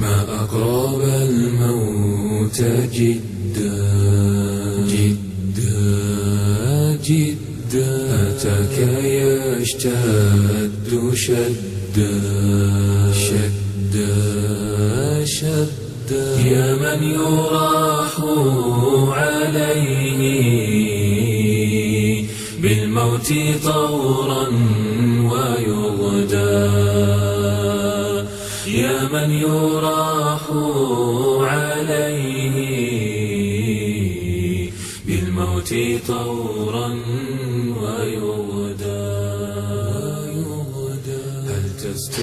ما أقرب الموت جدا. جدا. جدا. أتاك يشتد شدا. شدا. شدا. يا من يراح عليه بالموت طورا. يا من يراح عليه بالموت طورا ويغدى. هل تستطيع